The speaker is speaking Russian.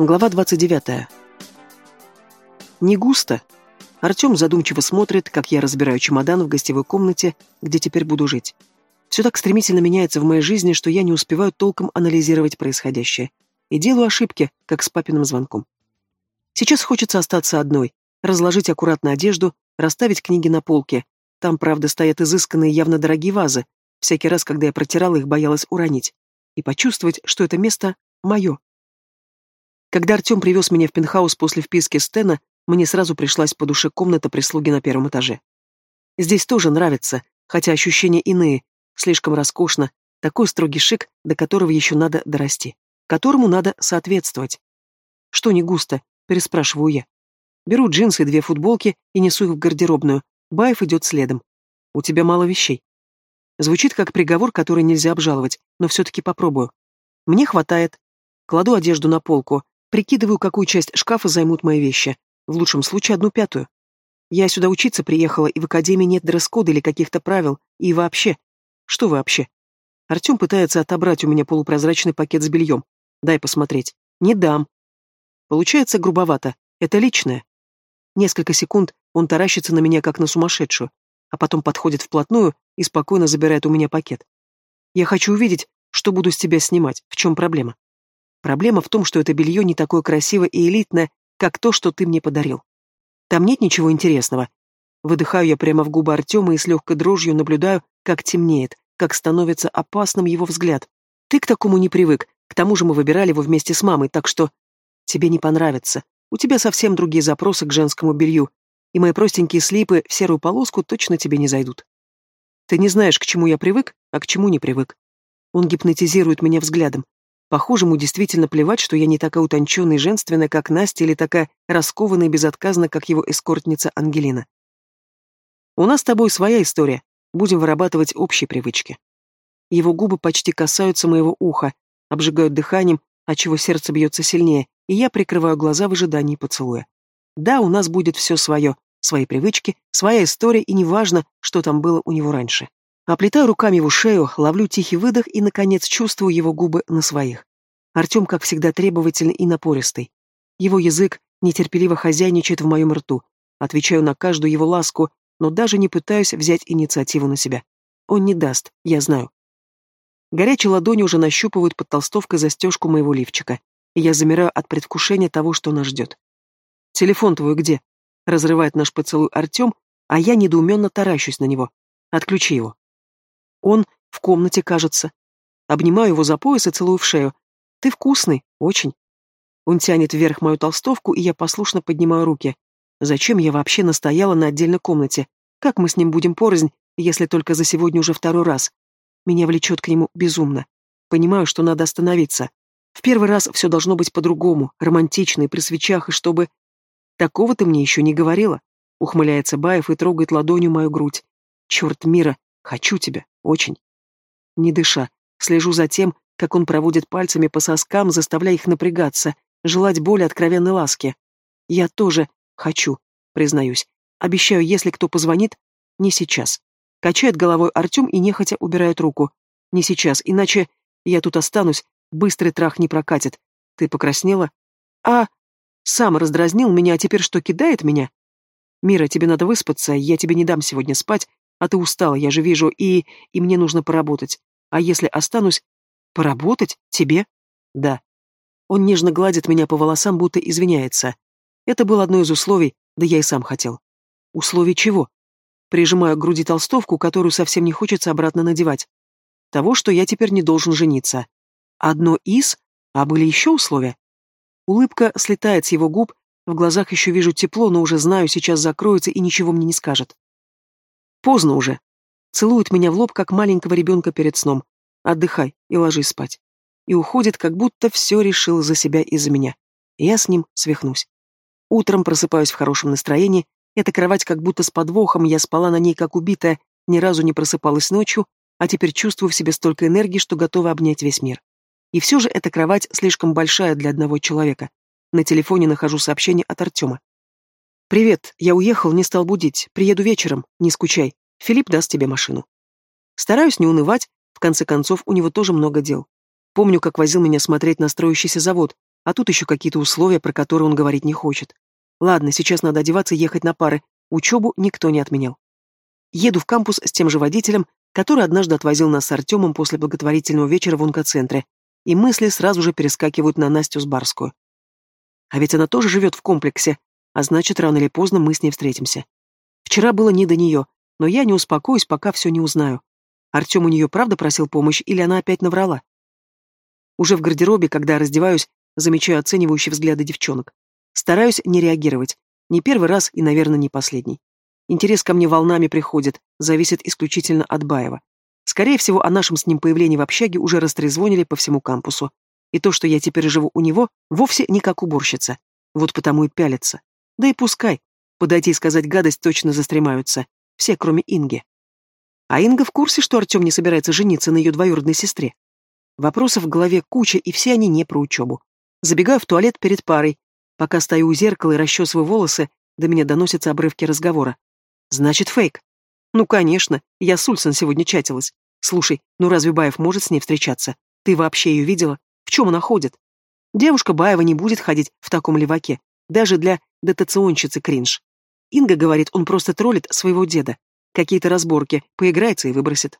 Глава 29. Не густо. Артем задумчиво смотрит, как я разбираю чемодан в гостевой комнате, где теперь буду жить. Все так стремительно меняется в моей жизни, что я не успеваю толком анализировать происходящее. И делаю ошибки, как с папиным звонком. Сейчас хочется остаться одной, разложить аккуратно одежду, расставить книги на полке. Там, правда, стоят изысканные, явно дорогие вазы. Всякий раз, когда я протирала их, боялась уронить. И почувствовать, что это место мое. Когда Артем привез меня в пентхаус после вписки Стена, мне сразу пришлась по душе комната прислуги на первом этаже. Здесь тоже нравится, хотя ощущения иные, слишком роскошно, такой строгий шик, до которого еще надо дорасти, которому надо соответствовать. Что не густо, переспрашиваю я. Беру джинсы и две футболки и несу их в гардеробную. Баев идет следом. У тебя мало вещей. Звучит как приговор, который нельзя обжаловать, но все-таки попробую. Мне хватает. Кладу одежду на полку, прикидываю, какую часть шкафа займут мои вещи. В лучшем случае одну пятую. Я сюда учиться приехала, и в академии нет дресс-кода или каких-то правил. И вообще. Что вообще? Артем пытается отобрать у меня полупрозрачный пакет с бельем. Дай посмотреть. Не дам. Получается грубовато. Это личное. Несколько секунд он таращится на меня, как на сумасшедшую, а потом подходит вплотную и спокойно забирает у меня пакет. Я хочу увидеть, что буду с тебя снимать. В чем проблема? Проблема в том, что это белье не такое красивое и элитное, как то, что ты мне подарил. Там нет ничего интересного. Выдыхаю я прямо в губы Артема и с легкой дрожью наблюдаю, как темнеет, как становится опасным его взгляд. Ты к такому не привык, к тому же мы выбирали его вместе с мамой, так что... Тебе не понравится. У тебя совсем другие запросы к женскому белью, и мои простенькие слипы в серую полоску точно тебе не зайдут. Ты не знаешь, к чему я привык, а к чему не привык. Он гипнотизирует меня взглядом. Похоже, ему действительно плевать, что я не такая утонченная и женственная, как Настя, или такая раскованная и безотказная, как его эскортница Ангелина. У нас с тобой своя история. Будем вырабатывать общие привычки. Его губы почти касаются моего уха, обжигают дыханием, отчего сердце бьется сильнее, и я прикрываю глаза в ожидании поцелуя. Да, у нас будет все свое, свои привычки, своя история, и неважно, что там было у него раньше. Оплетаю руками его шею, ловлю тихий выдох и, наконец, чувствую его губы на своих. Артем, как всегда, требовательный и напористый. Его язык нетерпеливо хозяйничает в моем рту. Отвечаю на каждую его ласку, но даже не пытаюсь взять инициативу на себя. Он не даст, я знаю. Горячие ладони уже нащупывают под толстовкой застежку моего лифчика, и я замираю от предвкушения того, что нас ждет. «Телефон твой где?» — разрывает наш поцелуй Артем, а я недоуменно таращусь на него. «Отключи его». Он в комнате, кажется. Обнимаю его за пояс и целую в шею. Ты вкусный, очень. Он тянет вверх мою толстовку, и я послушно поднимаю руки. Зачем я вообще настояла на отдельной комнате? Как мы с ним будем порознь, если только за сегодня уже второй раз? Меня влечет к нему безумно. Понимаю, что надо остановиться. В первый раз все должно быть по-другому, романтично и при свечах, и чтобы... Такого ты мне еще не говорила. Ухмыляется Баев и трогает ладонью мою грудь. Черт мира, хочу тебя. Очень. Не дыша, слежу за тем, как он проводит пальцами по соскам, заставляя их напрягаться, желать боли откровенной ласки. Я тоже хочу, признаюсь. Обещаю, если кто позвонит, не сейчас. Качает головой Артем и нехотя убирает руку. Не сейчас, иначе я тут останусь, быстрый трах не прокатит. Ты покраснела? А, сам раздразнил меня, а теперь что, кидает меня? Мира, тебе надо выспаться, я тебе не дам сегодня спать, а ты устала, я же вижу, и... и мне нужно поработать. А если останусь... Поработать? Тебе? Да. Он нежно гладит меня по волосам, будто извиняется. Это было одно из условий, да я и сам хотел. Условий чего? Прижимаю к груди толстовку, которую совсем не хочется обратно надевать. Того, что я теперь не должен жениться. Одно из? А были еще условия? Улыбка слетает с его губ, в глазах еще вижу тепло, но уже знаю, сейчас закроется и ничего мне не скажет. Поздно уже. Целует меня в лоб, как маленького ребенка перед сном. Отдыхай и ложись спать. И уходит, как будто все решил за себя и за меня. Я с ним свихнусь. Утром просыпаюсь в хорошем настроении. Эта кровать как будто с подвохом, я спала на ней как убитая, ни разу не просыпалась ночью, а теперь чувствую в себе столько энергии, что готова обнять весь мир. И все же эта кровать слишком большая для одного человека. На телефоне нахожу сообщение от Артема. «Привет, я уехал, не стал будить. Приеду вечером, не скучай. Филипп даст тебе машину». Стараюсь не унывать, в конце концов, у него тоже много дел. Помню, как возил меня смотреть на строящийся завод, А тут еще какие-то условия, про которые он говорить не хочет. Ладно, сейчас надо одеваться и ехать на пары. Учебу никто не отменял. Еду в кампус с тем же водителем, который однажды отвозил нас с Артемом после благотворительного вечера в онкоцентре, и мысли сразу же перескакивают на Настю Сбарскую. А ведь она тоже живет в комплексе, а значит, рано или поздно мы с ней встретимся. Вчера было не до нее, но я не успокоюсь, пока все не узнаю. Артем у нее правда просил помощь, или она опять наврала? Уже в гардеробе, когда раздеваюсь, замечаю оценивающие взгляды девчонок. Стараюсь не реагировать. Не первый раз и, наверное, не последний. Интерес ко мне волнами приходит, зависит исключительно от Баева. Скорее всего, о нашем с ним появлении в общаге уже растрезвонили по всему кампусу. И то, что я теперь живу у него, вовсе не как уборщица. Вот потому и пялится. Да и пускай. Подойти и сказать гадость точно застремаются. Все, кроме Инги. А Инга в курсе, что Артем не собирается жениться на ее двоюродной сестре. Вопросов в голове куча, и все они не про учебу. Забегаю в туалет перед парой. Пока стою у зеркала и расчесываю волосы, до меня доносятся обрывки разговора. Значит, фейк. Ну, конечно, я с Ульсон сегодня чатилась. Слушай, ну разве Баев может с ней встречаться? Ты вообще ее видела? В чем она ходит? Девушка Баева не будет ходить в таком леваке. Даже для дотационщицы кринж. Инга говорит, он просто троллит своего деда. Какие-то разборки, поиграется и выбросит.